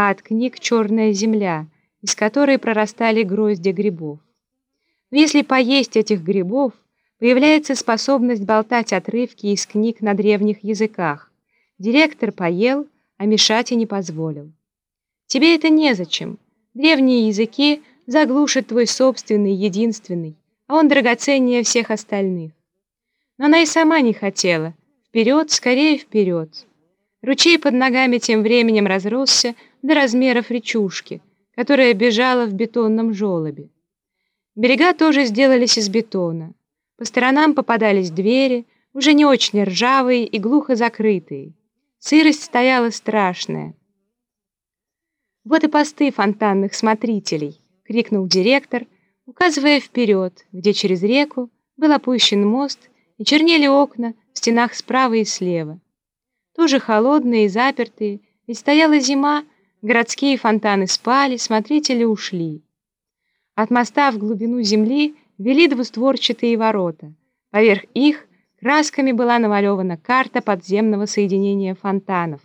а от книг «Черная земля», из которой прорастали грозди грибов. Но если поесть этих грибов, появляется способность болтать отрывки из книг на древних языках. Директор поел, а мешать и не позволил. Тебе это незачем. Древние языки заглушат твой собственный, единственный, а он драгоценнее всех остальных. Но она и сама не хотела. Вперед, скорее вперед. Ручей под ногами тем временем разросся до размеров речушки, которая бежала в бетонном желобе. Берега тоже сделались из бетона. По сторонам попадались двери, уже не очень ржавые и глухо закрытые. Сырость стояла страшная. «Вот и посты фонтанных смотрителей!» — крикнул директор, указывая вперед, где через реку был опущен мост и чернели окна в стенах справа и слева. Тоже холодные и запертые, ведь стояла зима, городские фонтаны спали, смотрители ушли. От моста в глубину земли вели двустворчатые ворота. Поверх их красками была намалевана карта подземного соединения фонтанов.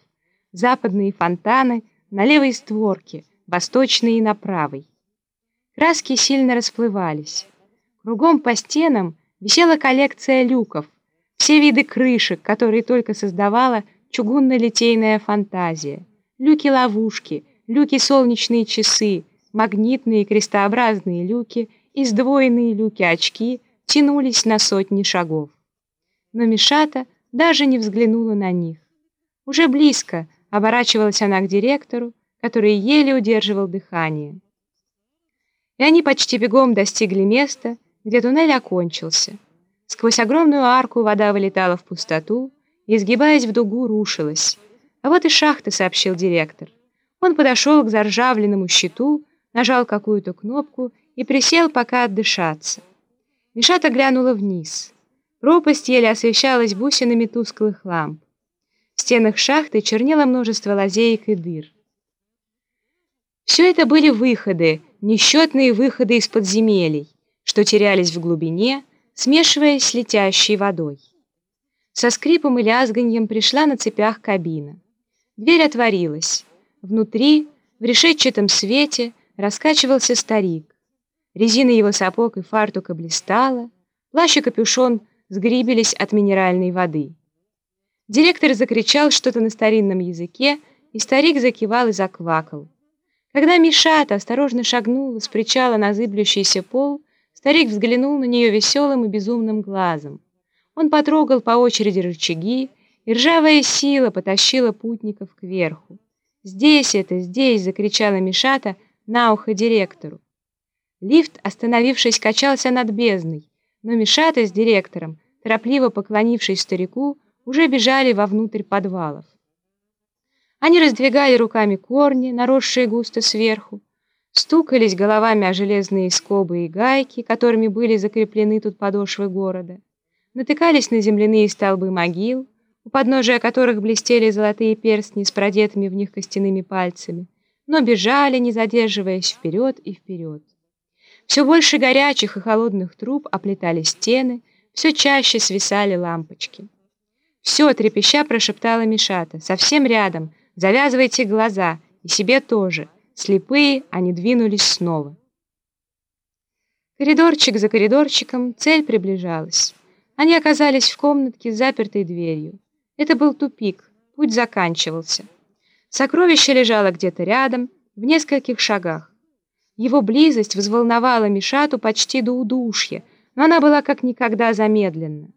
Западные фонтаны на левой створке, восточные на правой. Краски сильно расплывались. Кругом по стенам висела коллекция люков, все виды крышек, которые только создавала чугунно-литейная фантазия. Люки-ловушки, люки-солнечные часы, магнитные крестообразные люки и сдвоенные люки-очки тянулись на сотни шагов. Но Мишата даже не взглянула на них. Уже близко оборачивалась она к директору, который еле удерживал дыхание. И они почти бегом достигли места, где туннель окончился. Сквозь огромную арку вода вылетала в пустоту и, изгибаясь в дугу, рушилась. «А вот и шахта», — сообщил директор. Он подошел к заржавленному щиту, нажал какую-то кнопку и присел пока отдышаться. Мишата глянула вниз. Пропасть еле освещалась бусинами тусклых ламп. В стенах шахты чернело множество лазеек и дыр. Все это были выходы, несчетные выходы из подземелий, что терялись в глубине, смешиваясь с летящей водой. Со скрипом и лязганьем пришла на цепях кабина. Дверь отворилась. Внутри, в решетчатом свете, раскачивался старик. Резина его сапог и фартука блистала, плащ и капюшон сгрибились от минеральной воды. Директор закричал что-то на старинном языке, и старик закивал и заквакал. Когда Мишата осторожно шагнула с причала на зыблющийся пол, старик взглянул на нее веселым и безумным глазом. Он потрогал по очереди рычаги, и ржавая сила потащила путников кверху. «Здесь это, здесь!» — закричала Мишата на ухо директору. Лифт, остановившись, качался над бездной, но Мишата с директором, торопливо поклонившись старику, уже бежали вовнутрь подвалов. Они раздвигали руками корни, наросшие густо сверху, стукались головами о железные скобы и гайки, которыми были закреплены тут подошвы города, натыкались на земляные столбы могил, у подножия которых блестели золотые перстни с продетыми в них костяными пальцами, но бежали, не задерживаясь, вперед и вперед. Все больше горячих и холодных труб оплетали стены, все чаще свисали лампочки. «Все!» — трепеща прошептала Мишата. «Совсем рядом. Завязывайте глаза. И себе тоже». Слепые они двинулись снова. Коридорчик за коридорчиком цель приближалась. Они оказались в комнатке с запертой дверью. Это был тупик, путь заканчивался. Сокровище лежало где-то рядом, в нескольких шагах. Его близость взволновала Мишату почти до удушья, но она была как никогда замедлена.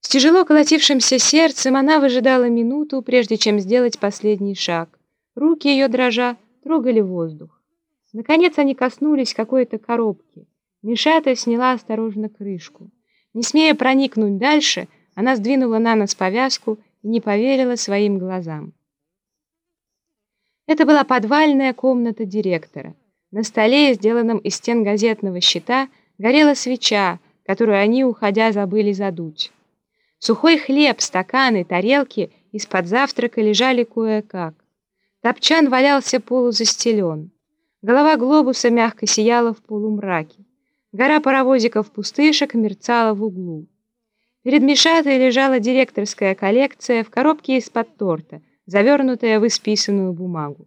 С тяжело колотившимся сердцем она выжидала минуту, прежде чем сделать последний шаг. Руки ее дрожа трогали воздух. Наконец они коснулись какой-то коробки. Мишата сняла осторожно крышку. Не смея проникнуть дальше, она сдвинула на нос повязку и не поверила своим глазам. Это была подвальная комната директора. На столе, сделанном из стен газетного щита, горела свеча, которую они, уходя, забыли задуть. Сухой хлеб, стаканы, тарелки из-под завтрака лежали кое-как. Топчан валялся полузастелен. Голова глобуса мягко сияла в полумраке. Гора паровозиков-пустышек мерцала в углу. Перед Мишатой лежала директорская коллекция в коробке из-под торта — завернутая в исписанную бумагу.